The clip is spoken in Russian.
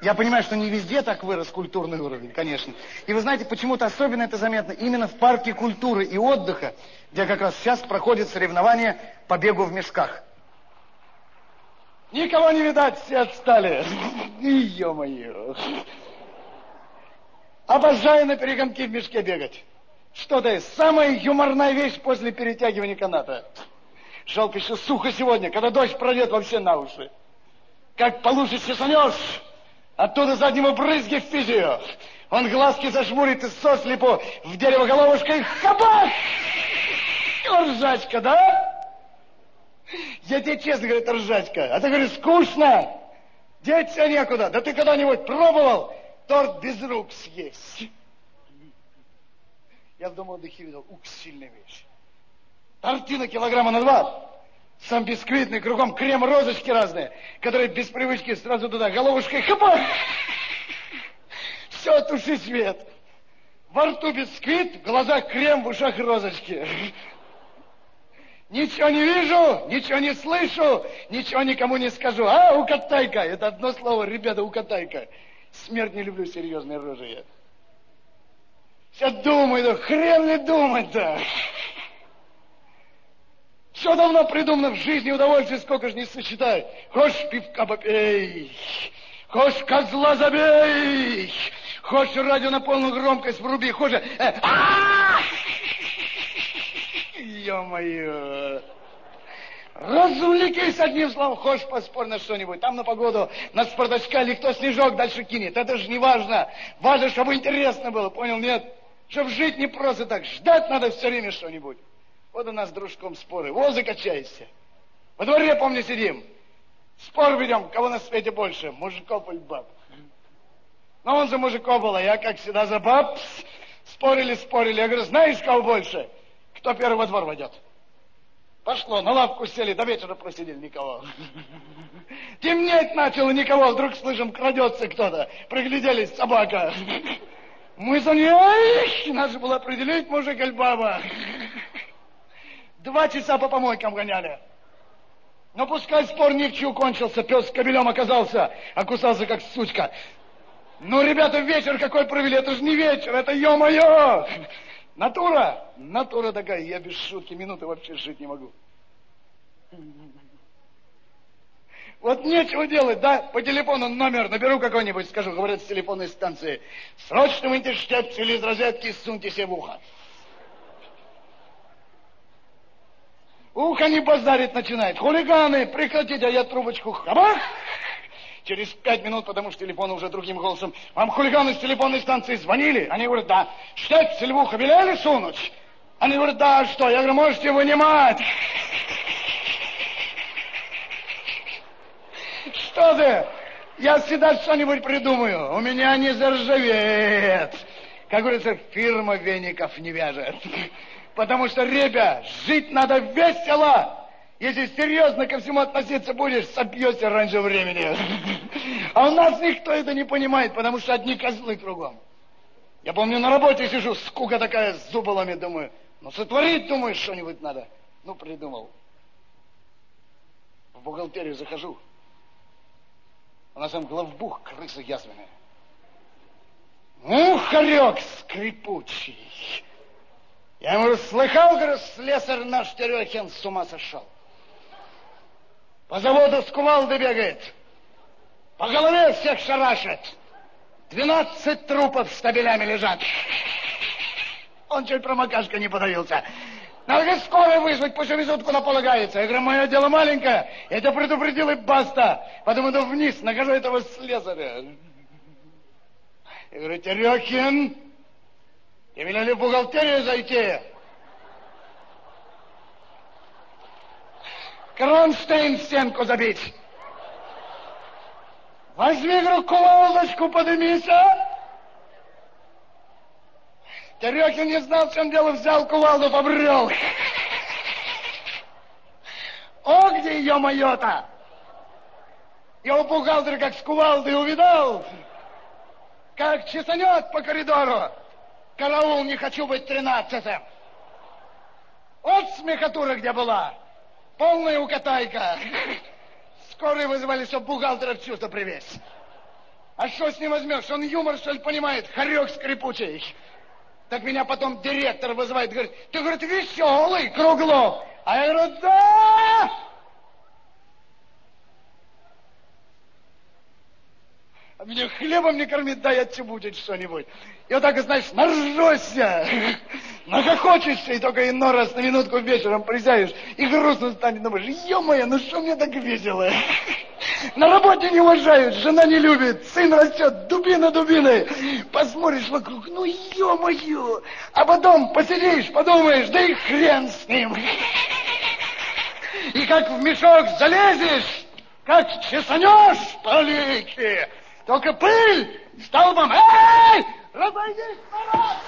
Я понимаю, что не везде так вырос культурный уровень, конечно. И вы знаете, почему-то особенно это заметно именно в парке культуры и отдыха, где как раз сейчас проходит соревнование по бегу в мешках. Никого не видать, все отстали. Ё-моё. Обожаю на перегонки в мешке бегать. Что-то самая юморная вещь после перетягивания каната. Жалко еще сухо сегодня, когда дождь пройдет вообще на уши. Как по луже чесанешь, оттуда заднему брызги в физию. Он глазки зажмурит и сослепу в дерево головушкой. Хабах! Ржачка, да? Я тебе честно говорю, это ржачка. А ты говоришь, скучно. Деться некуда. Да ты когда-нибудь пробовал торт без рук съесть? Я в дома отдыхе видел, ух, сильная вещь. Тортина килограмма на два. Сам бисквитный, кругом крем, розочки разные, которые без привычки сразу туда головушкой хапа. Все, туши свет. Во рту бисквит, в глазах крем, в ушах розочки. Ничего не вижу, ничего не слышу, ничего никому не скажу. А, укатайка, это одно слово, ребята, укатайка. Смерть не люблю серьезные рожи. Все думаю, хрен ли думать-то. Все давно придумано в жизни, удовольствие сколько же не сочетай. Хочешь пивка попей, хочешь козла забей, хочешь радио на полную громкость вруби, хочешь... Э, а! Ё-моё! Развлекись одним словом, хочешь поспорь на что-нибудь. Там на погоду, на спартачка или кто снежок дальше кинет. Это же не важно. Важно, чтобы интересно было, понял, нет? Чтобы жить не просто так. Ждать надо все время что-нибудь. Вот у нас с дружком споры. Во, закачайся. Во дворе, помню, сидим. Спор ведем, кого на свете больше, мужиков или баб. Но он за мужиков был, а я, как всегда, за баб. Спорили, спорили. Я говорю, знаешь, кого больше? Кто первый во двор войдет? Пошло, на лавку сели, до вечера просидели, никого. Темнеть начало, никого. Вдруг слышим, крадется кто-то. Пригляделись, собака. Мы за ней, надо было определить, мужик или баба. Два часа по помойкам гоняли. Но пускай спор ни в чью кончился, пес с кобелем оказался, окусался как сучка. Ну, ребята, вечер какой провели, это же не вечер, это ё-моё! Натура, натура такая, я без шутки минуты вообще жить не могу. Вот нечего делать, да? По телефону номер наберу какой-нибудь, скажу, говорят, с телефонной станции. Срочно выньте штепсель из розетки суньте себе в ухо. Ухо не базарит начинает. Хулиганы, прекратите, а я трубочку хабах. Через пять минут, потому что телефон уже другим голосом. Вам хулиганы с телефонной станции звонили? Они говорят, да. Штепсель в ухо велели сунуть? Они говорят, да, что? Я говорю, можете вынимать. Что ты? Я всегда что-нибудь придумаю. У меня не заржавеет. Как говорится, фирма веников не вяжет. Потому что, ребя, жить надо весело. Если серьезно ко всему относиться будешь, собьешься раньше времени. А у нас никто это не понимает, потому что одни козлы кругом. Я помню, на работе сижу, скука такая, с зуболами, думаю. Ну, сотворить, думаю, что-нибудь надо. Ну, придумал. В бухгалтерию захожу. У нас там главбух, крыса язвенная. Ну, хорек скрипучий. Я ему слыхал, говорю, слесарь наш Терехин с ума сошел. По заводу с кувалды бегает. По голове всех шарашит. Двенадцать трупов стабелями лежат. Он чуть промокашка не подавился. Надо скорую вызвать, пусть везут, куда полагается. Я говорю, мое дело маленькое. Я тебя предупредил и баста. Потом иду вниз, нахожу этого слесаря. Я говорю, Терехин, и велели в бухгалтерию зайти. Кронштейн в стенку забить. Возьми, кувалдочку, поднимись, а? Терехин не знал, в чем дело, взял кувалду, побрел. О, где ее мое-то? Его бухгалтер как с кувалдой увидал, как чесанет по коридору. Караул, не хочу быть тринадцатым. Вот смехотура где была. Полная укатайка. Скорые вызвали, чтобы бухгалтера в чувство привезть. А что с ним возьмешь? Он юмор, что ли, понимает? Хорек скрипучий. Так меня потом директор вызывает, говорит, ты, говорит, веселый, Круглов. А я говорю, да! Меня хлебом не кормит, дай отчебучить что-нибудь. И вот так, знаешь, наржешься, нахохочешься, и только иной раз на минутку вечером присядешь, и грустно станет, думаешь, ё-моё, ну что мне так весело? На работе не уважают, жена не любит, сын растет, дубина дубиной. Посмотришь вокруг, ну ё-моё. А потом посидишь, подумаешь, да и хрен с ним. И как в мешок залезешь, как чесанешь по Dokter Pil, stal me mij! Laat